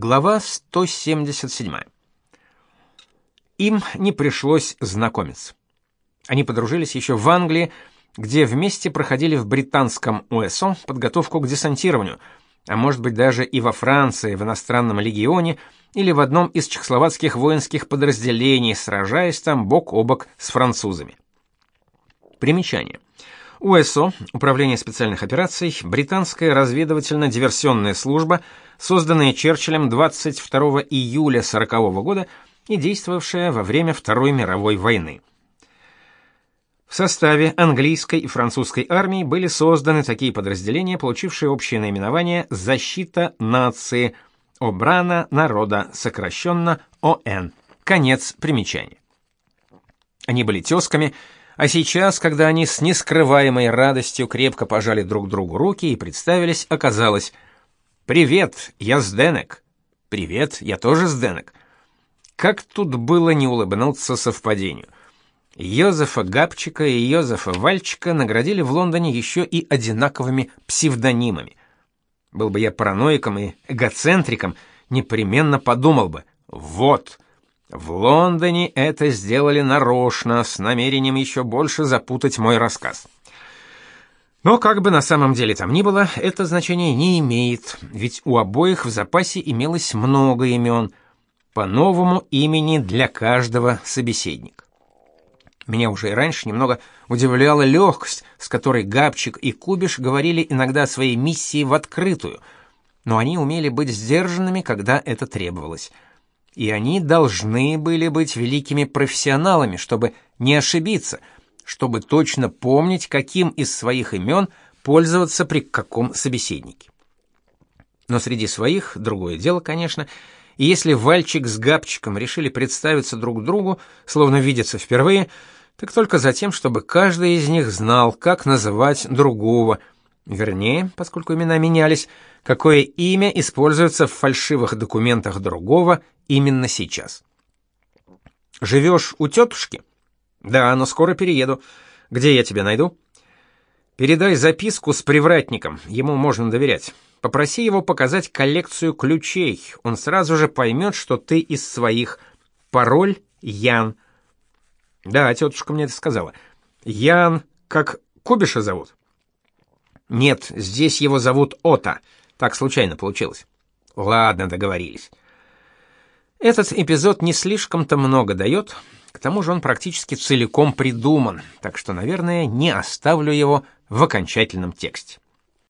Глава 177. Им не пришлось знакомиться. Они подружились еще в Англии, где вместе проходили в британском УСО подготовку к десантированию, а может быть даже и во Франции в иностранном легионе или в одном из чехословацких воинских подразделений, сражаясь там бок о бок с французами. Примечание. УСО, Управление специальных операций, британская разведывательно-диверсионная служба, созданная Черчиллем 22 июля 40 -го года и действовавшая во время Второй мировой войны. В составе английской и французской армии были созданы такие подразделения, получившие общее наименование «Защита нации», «Обрана народа», сокращенно ОН. Конец примечания. Они были тесками, а сейчас, когда они с нескрываемой радостью крепко пожали друг другу руки и представились, оказалось «Привет, я Сденек». «Привет, я тоже Сденек». Как тут было не улыбнуться совпадению? Йозефа Габчика и Йозефа Вальчика наградили в Лондоне еще и одинаковыми псевдонимами. Был бы я параноиком и эгоцентриком, непременно подумал бы «Вот». В Лондоне это сделали нарочно, с намерением еще больше запутать мой рассказ. Но как бы на самом деле там ни было, это значение не имеет, ведь у обоих в запасе имелось много имен, по новому имени для каждого собеседника. Меня уже и раньше немного удивляла легкость, с которой Габчик и Кубиш говорили иногда о своей миссии в открытую, но они умели быть сдержанными, когда это требовалось и они должны были быть великими профессионалами, чтобы не ошибиться, чтобы точно помнить, каким из своих имен пользоваться при каком собеседнике. Но среди своих другое дело, конечно, и если Вальчик с Габчиком решили представиться друг другу, словно видеться впервые, так только за тем, чтобы каждый из них знал, как называть другого – Вернее, поскольку имена менялись, какое имя используется в фальшивых документах другого именно сейчас. Живешь у тетушки? Да, но скоро перееду. Где я тебя найду? Передай записку с привратником, ему можно доверять. Попроси его показать коллекцию ключей. Он сразу же поймет, что ты из своих. Пароль Ян. Да, тетушка мне это сказала. Ян, как Кубиша зовут? Нет, здесь его зовут Ота. Так случайно получилось. Ладно, договорились. Этот эпизод не слишком-то много дает, к тому же он практически целиком придуман, так что, наверное, не оставлю его в окончательном тексте.